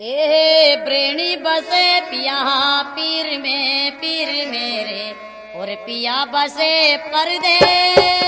ए प्रेणी बसे पिया पीर में पीर मेरे और पिया बसे परदेश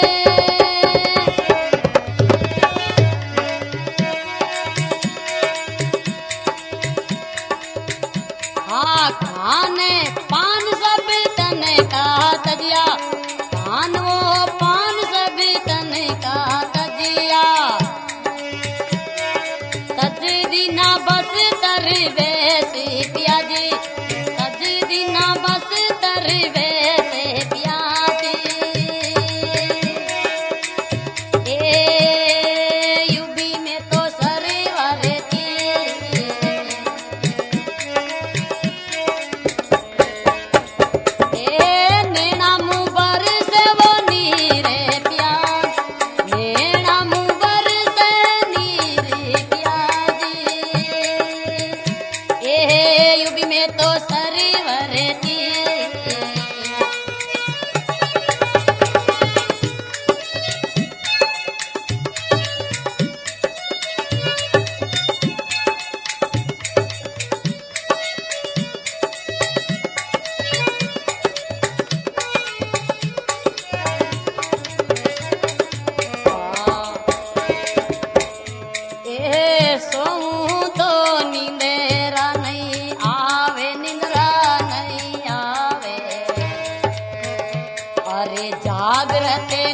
गृहते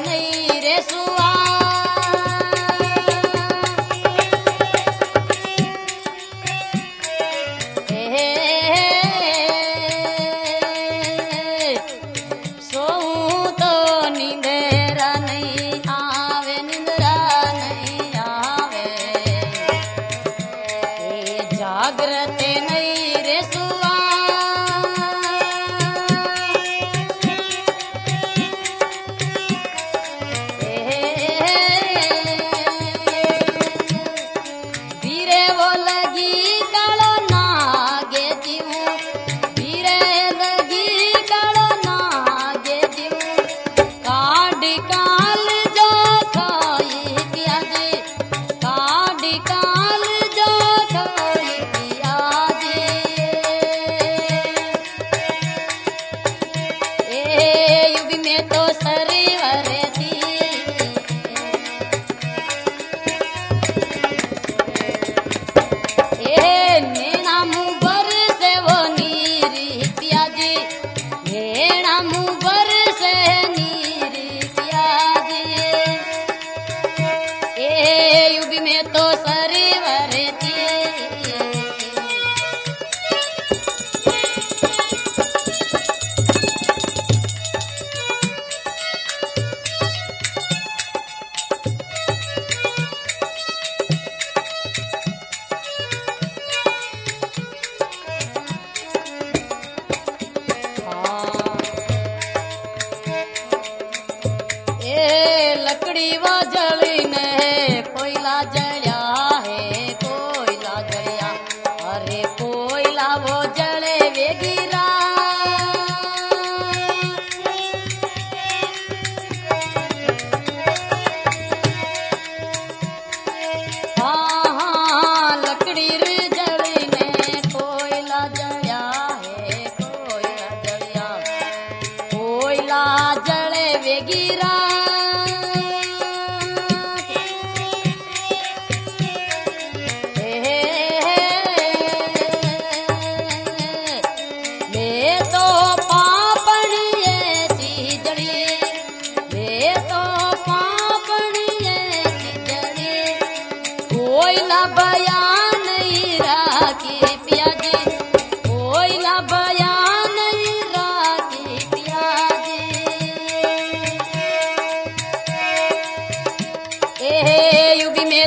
santo. ದೇವ ಜ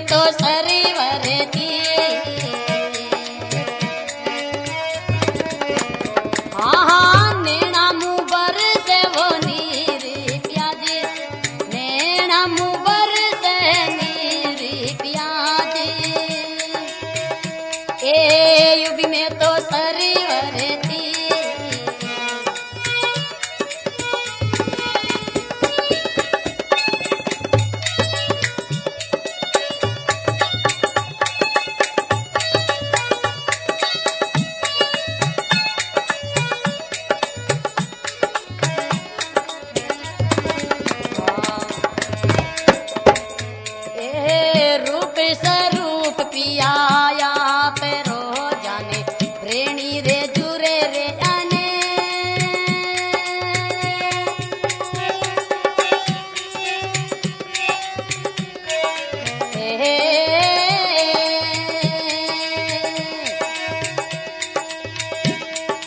तो सरे वरे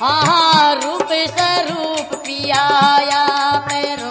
हाँ रूप स्वरूप पियाया पैरो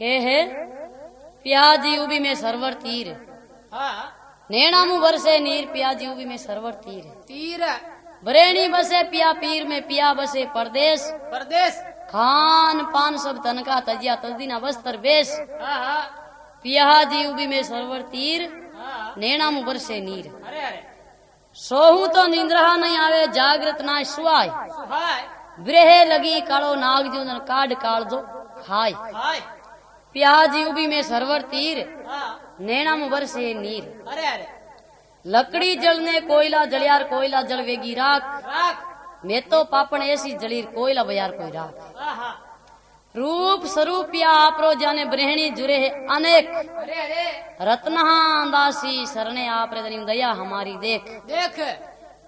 के है? प्याजी उबी में सरवर तीर। हाँ। नैणामु बरसे नीर प्याजी उबी में सरवर तीर। तीर। बरेणी बसे पिया पीर में पिया बसे परदेश परदेश खान पान सब तनका तजिया तजदीना बस्तर बेस हाँ हाँ। पियाजी उबी में सरवर तीर। हाँ। नैणामु बरसे नीर। अरे अरे। सोहू तो निंद्रहा नहीं आवे जागृत ना सुहाय। ब्रेहे लगी कालो नाग जो काड काल खाय। हाय प्याजी उबी में सरवर तीर। हाँ। नैणामु बरसे नीर। अरे अरे। लकड़ी जलने कोयला जलियार कोयला जल वेगी राख। मैं तो पापण ऐसी जलीर कोयला बजार कोई राख। रूप स्वरूप या आपरो जाने ब्रहणी जुरे है अनेक। अरे अरे। रत्नहा दासी सरणे आप दया हमारी देख। देख।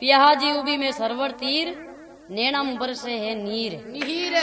पियाजी उबी में सरवर तीर। नैना बरसे है नीर। मिहिर